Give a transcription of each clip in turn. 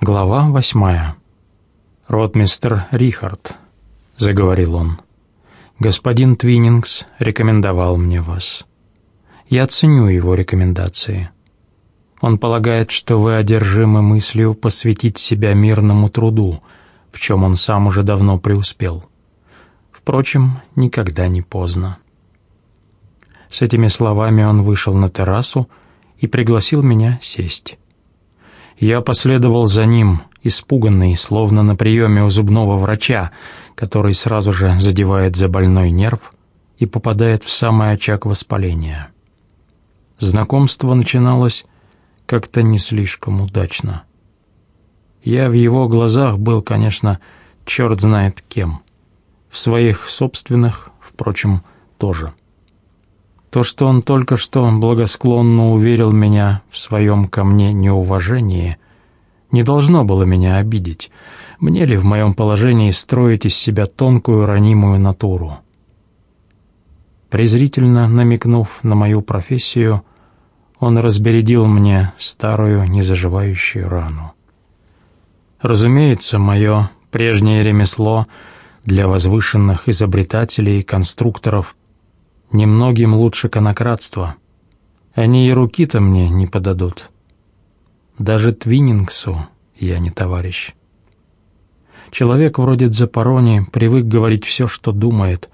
Глава восьмая. «Ротмистер Рихард», — заговорил он, — «господин Твиннингс рекомендовал мне вас. Я ценю его рекомендации. Он полагает, что вы одержимы мыслью посвятить себя мирному труду, в чем он сам уже давно преуспел. Впрочем, никогда не поздно». С этими словами он вышел на террасу и пригласил меня сесть. Я последовал за ним, испуганный, словно на приеме у зубного врача, который сразу же задевает за больной нерв и попадает в самый очаг воспаления. Знакомство начиналось как-то не слишком удачно. Я в его глазах был, конечно, черт знает кем. В своих собственных, впрочем, тоже. То, что он только что благосклонно уверил меня в своем ко мне неуважении, не должно было меня обидеть. Мне ли в моем положении строить из себя тонкую ранимую натуру? Презрительно намекнув на мою профессию, он разбередил мне старую незаживающую рану. Разумеется, мое прежнее ремесло для возвышенных изобретателей и конструкторов Немногим лучше конократства. Они и руки-то мне не подадут. Даже Твиннингсу я не товарищ. Человек вроде Дзапарони привык говорить все, что думает,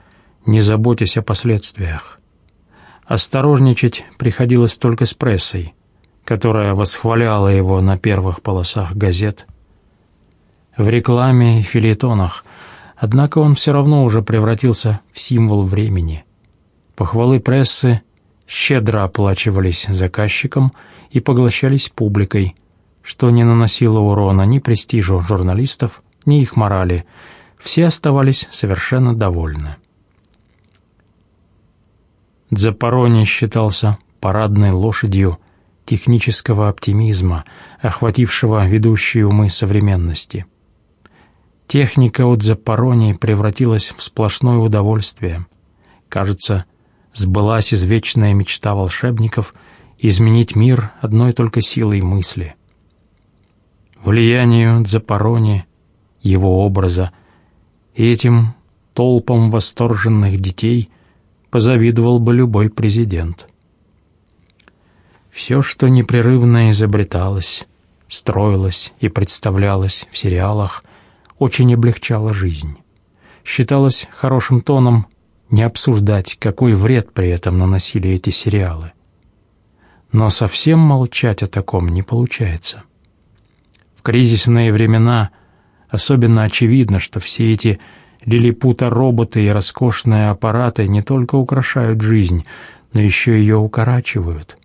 не заботясь о последствиях. Осторожничать приходилось только с прессой, которая восхваляла его на первых полосах газет. В рекламе и филитонах, однако он все равно уже превратился в символ времени — Похвалы прессы щедро оплачивались заказчиком и поглощались публикой, что не наносило урона ни престижу журналистов, ни их морали. Все оставались совершенно довольны. Дзапарони считался парадной лошадью технического оптимизма, охватившего ведущие умы современности. Техника от Запорони превратилась в сплошное удовольствие. Кажется, сбылась извечная мечта волшебников изменить мир одной только силой мысли. Влиянию Дзапарони, его образа, и этим толпам восторженных детей позавидовал бы любой президент. Все, что непрерывно изобреталось, строилось и представлялось в сериалах, очень облегчало жизнь. Считалось хорошим тоном не обсуждать, какой вред при этом наносили эти сериалы. Но совсем молчать о таком не получается. В кризисные времена особенно очевидно, что все эти лилипута-роботы и роскошные аппараты не только украшают жизнь, но еще ее укорачивают,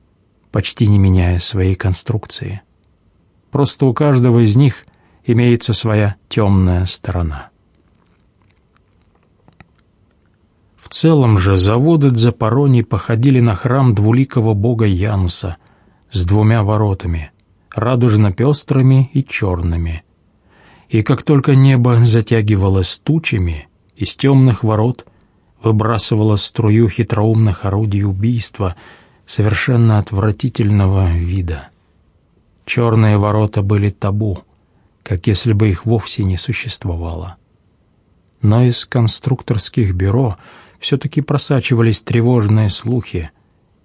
почти не меняя своей конструкции. Просто у каждого из них имеется своя темная сторона. В целом же заводы Дзапорони походили на храм двуликого бога Януса с двумя воротами, радужно-пестрыми и черными. И как только небо затягивалось тучами, из темных ворот выбрасывало струю хитроумных орудий убийства совершенно отвратительного вида. Черные ворота были табу, как если бы их вовсе не существовало. Но из конструкторских бюро — все-таки просачивались тревожные слухи,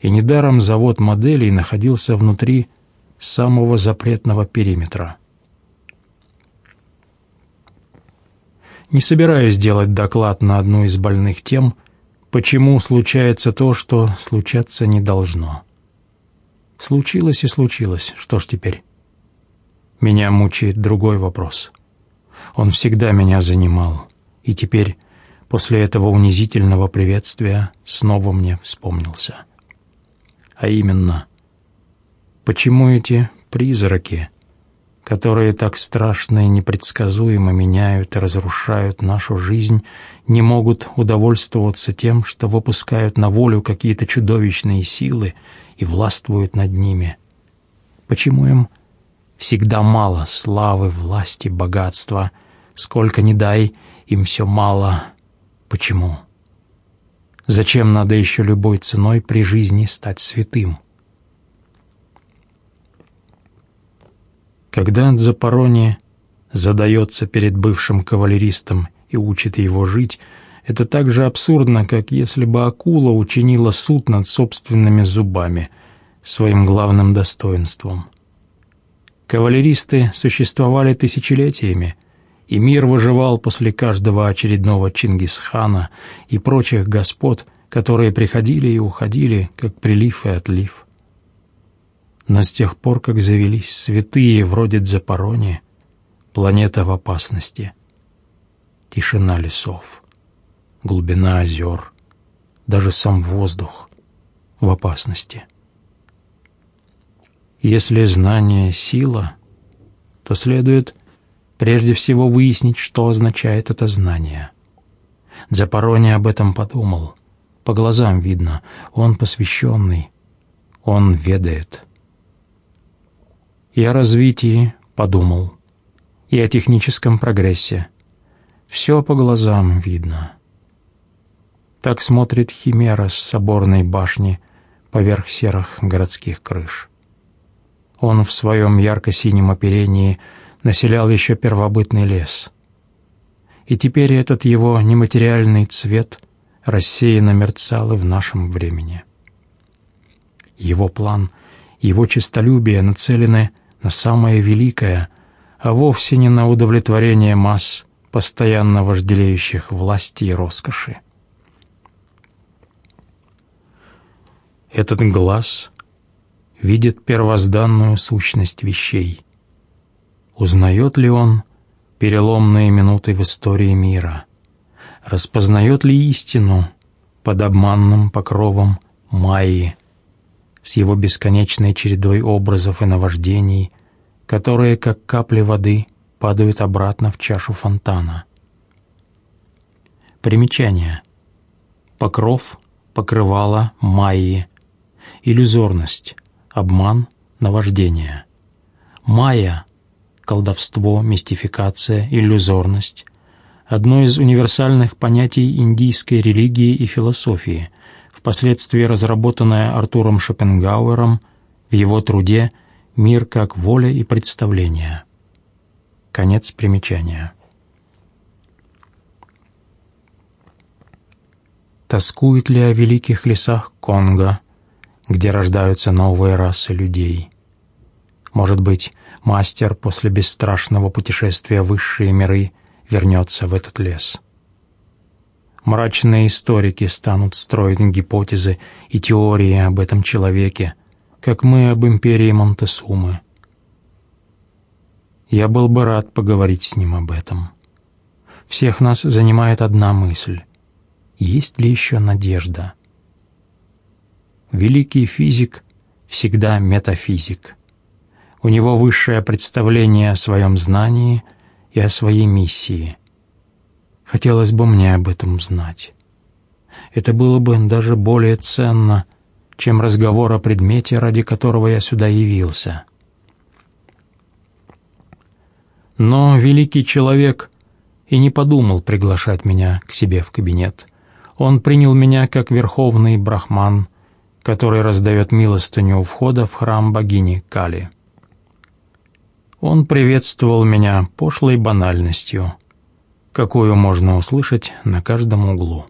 и недаром завод моделей находился внутри самого запретного периметра. Не собираюсь делать доклад на одну из больных тем, почему случается то, что случаться не должно. Случилось и случилось, что ж теперь? Меня мучает другой вопрос. Он всегда меня занимал, и теперь после этого унизительного приветствия снова мне вспомнился. А именно, почему эти призраки, которые так страшно и непредсказуемо меняют и разрушают нашу жизнь, не могут удовольствоваться тем, что выпускают на волю какие-то чудовищные силы и властвуют над ними? Почему им всегда мало славы, власти, богатства, сколько ни дай, им все мало — Почему? Зачем надо еще любой ценой при жизни стать святым? Когда Дзапарони задается перед бывшим кавалеристом и учит его жить, это так же абсурдно, как если бы акула учинила суд над собственными зубами, своим главным достоинством. Кавалеристы существовали тысячелетиями, и мир выживал после каждого очередного Чингисхана и прочих господ, которые приходили и уходили, как прилив и отлив. Но с тех пор, как завелись святые вроде Дзапорони, планета в опасности. Тишина лесов, глубина озер, даже сам воздух в опасности. Если знание — сила, то следует прежде всего выяснить, что означает это знание. Дзапорони об этом подумал. По глазам видно, он посвященный, он ведает. И о развитии подумал, и о техническом прогрессе. Все по глазам видно. Так смотрит химера с соборной башни поверх серых городских крыш. Он в своем ярко-синем оперении населял еще первобытный лес. И теперь этот его нематериальный цвет рассеянно мерцал и в нашем времени. Его план, его честолюбие нацелены на самое великое, а вовсе не на удовлетворение масс, постоянно вожделеющих власти и роскоши. Этот глаз видит первозданную сущность вещей. Узнает ли он переломные минуты в истории мира? Распознает ли истину под обманным покровом Майи с его бесконечной чередой образов и наваждений, которые, как капли воды, падают обратно в чашу фонтана? Примечание. Покров, покрывало Майи, иллюзорность, обман, наваждение. Майя — колдовство, мистификация, иллюзорность — одно из универсальных понятий индийской религии и философии, впоследствии разработанное Артуром Шопенгауэром в его труде «Мир как воля и представление». Конец примечания. Тоскует ли о великих лесах Конго, где рождаются новые расы людей. Может быть, мастер после бесстрашного путешествия в высшие миры вернется в этот лес. Мрачные историки станут строить гипотезы и теории об этом человеке, как мы об империи Монтесумы. Я был бы рад поговорить с ним об этом. Всех нас занимает одна мысль. Есть ли еще надежда? Великий физик всегда метафизик. У него высшее представление о своем знании и о своей миссии. Хотелось бы мне об этом знать. Это было бы даже более ценно, чем разговор о предмете, ради которого я сюда явился. Но великий человек и не подумал приглашать меня к себе в кабинет. Он принял меня как верховный брахман, который раздает милостыню у входа в храм богини Кали. Он приветствовал меня пошлой банальностью, какую можно услышать на каждом углу.